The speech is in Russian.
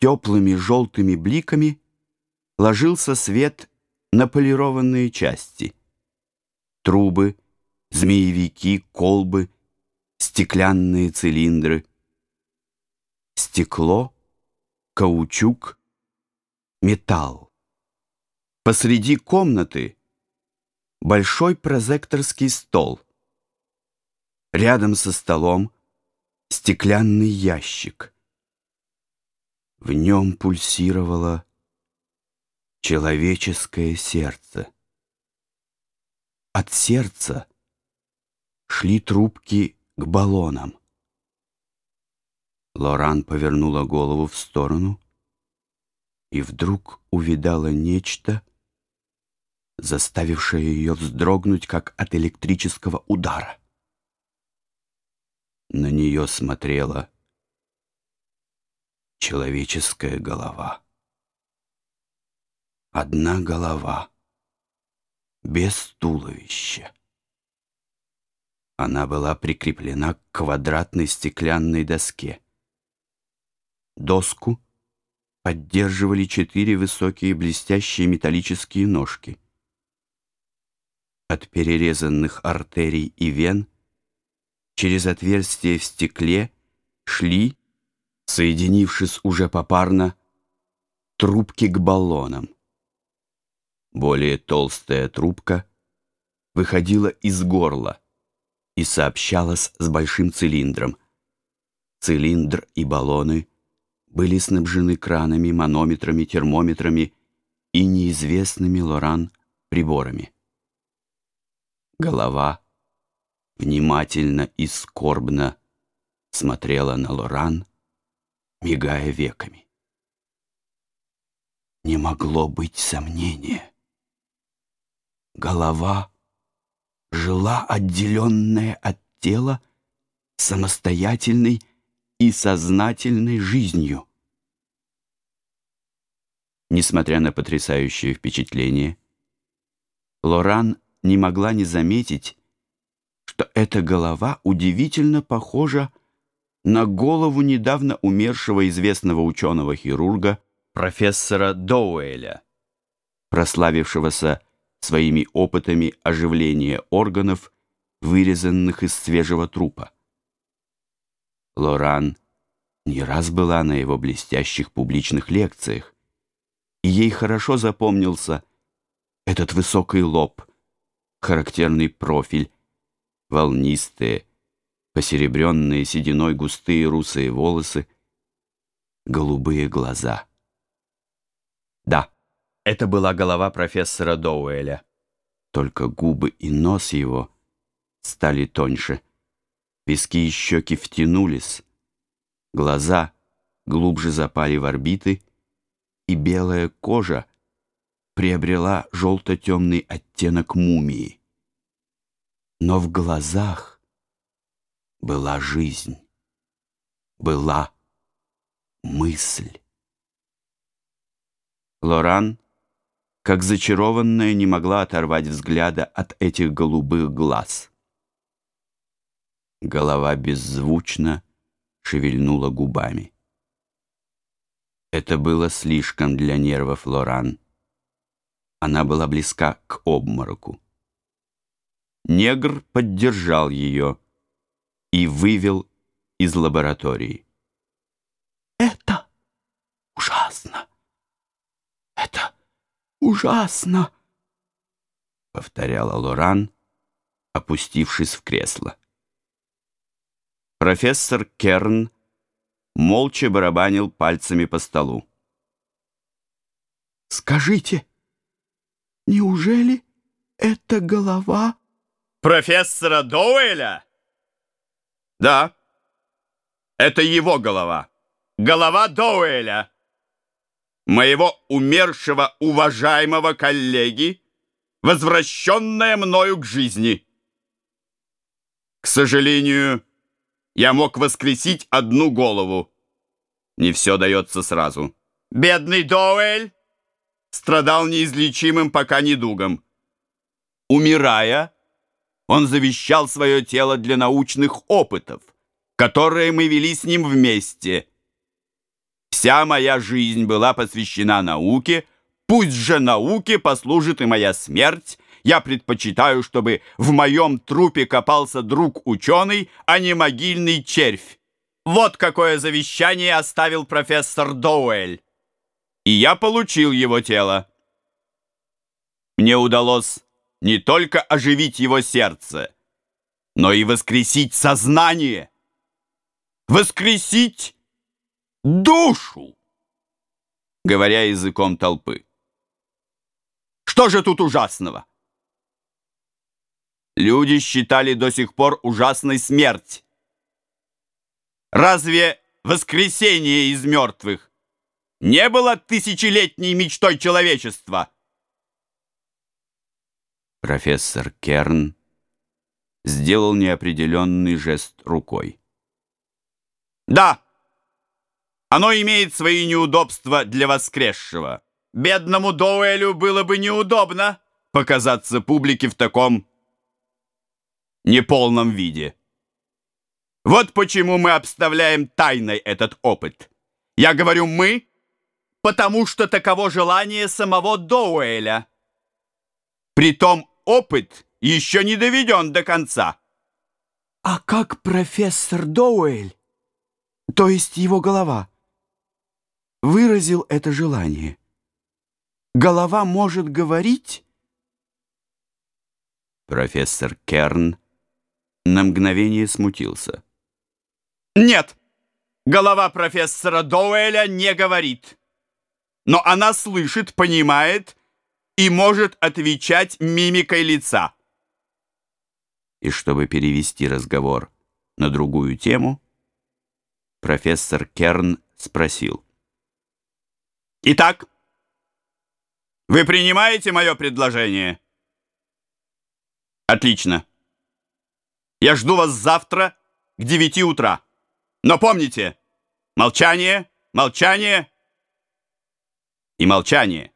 теплыми желтыми бликами ложился свет на полированные части. Трубы, змеевики, колбы, стеклянные цилиндры. Стекло, каучук, металл. Посреди комнаты большой прозекторский стол. Рядом со столом стеклянный ящик. В нем пульсировало человеческое сердце. От сердца шли трубки к баллонам. Лоран повернула голову в сторону и вдруг увидала нечто, заставившее ее вздрогнуть, как от электрического удара. На нее смотрела человеческая голова. Одна голова, без туловища. Она была прикреплена к квадратной стеклянной доске. Доску поддерживали четыре высокие блестящие металлические ножки. От перерезанных артерий и вен через отверстие в стекле шли, соединившись уже попарно, трубки к баллонам. Более толстая трубка выходила из горла и сообщалась с большим цилиндром. Цилиндр и баллоны были снабжены кранами, манометрами, термометрами и неизвестными Лоран приборами. Голова внимательно и скорбно смотрела на Лоран, мигая веками. Не могло быть сомнения. Голова жила отделенная от тела самостоятельной и сознательной жизнью. Несмотря на потрясающее впечатление, Лоран не могла не заметить, что эта голова удивительно похожа на голову недавно умершего известного ученого-хирурга профессора Доуэля, прославившегося своими опытами оживления органов, вырезанных из свежего трупа. Лоран не раз была на его блестящих публичных лекциях, и ей хорошо запомнился этот высокий лоб, характерный профиль, волнистые, посеребренные сединой густые русые волосы, голубые глаза. Да, это была голова профессора Доуэля. Только губы и нос его стали тоньше. Виски и щеки втянулись. Глаза глубже запали в орбиты, и белая кожа приобрела желто-темный оттенок мумии. Но в глазах была жизнь, была мысль. Лоран как зачарованная не могла оторвать взгляда от этих голубых глаз. Голова беззвучно шевельнула губами. Это было слишком для нервов Лоран. Она была близка к обмороку. Негр поддержал ее и вывел из лаборатории. «Это ужасно! Это ужасно!» — повторяла Лоран, опустившись в кресло. Профессор Керн молча барабанил пальцами по столу. «Скажите, неужели это голова...» «Профессора Доуэля?» «Да, это его голова. Голова Доуэля» моего умершего уважаемого коллеги, возвращенная мною к жизни. К сожалению, я мог воскресить одну голову. Не все дается сразу. Бедный Доуэль страдал неизлечимым пока недугом. Умирая, он завещал свое тело для научных опытов, которые мы вели с ним вместе – Вся моя жизнь была посвящена науке, пусть же науке послужит и моя смерть. Я предпочитаю, чтобы в моем трупе копался друг ученый, а не могильный червь. Вот какое завещание оставил профессор Доуэль. И я получил его тело. Мне удалось не только оживить его сердце, но и воскресить сознание, воскресить душу, говоря языком толпы. Что же тут ужасного? Люди считали до сих пор ужасной смерть. Разве воскресение из мертвых не было тысячелетней мечтой человечества? Профессор Керн сделал неопределенный жест рукой. «Да, оно имеет свои неудобства для воскресшего. Бедному Доуэлю было бы неудобно показаться публике в таком неполном виде. Вот почему мы обставляем тайной этот опыт. Я говорю «мы», потому что таково желание самого Доуэля. Притом опыт еще не доведен до конца. А как профессор Доуэль, то есть его голова, выразил это желание? Голова может говорить? Профессор Керн на мгновение смутился. Нет, голова профессора Доуэля не говорит. Но она слышит, понимает и может отвечать мимикой лица. И чтобы перевести разговор на другую тему, профессор Керн спросил. «Итак, вы принимаете мое предложение?» «Отлично. Я жду вас завтра к девяти утра. Но помните, молчание, молчание и молчание».